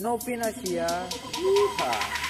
Não Yeehaw. Bulan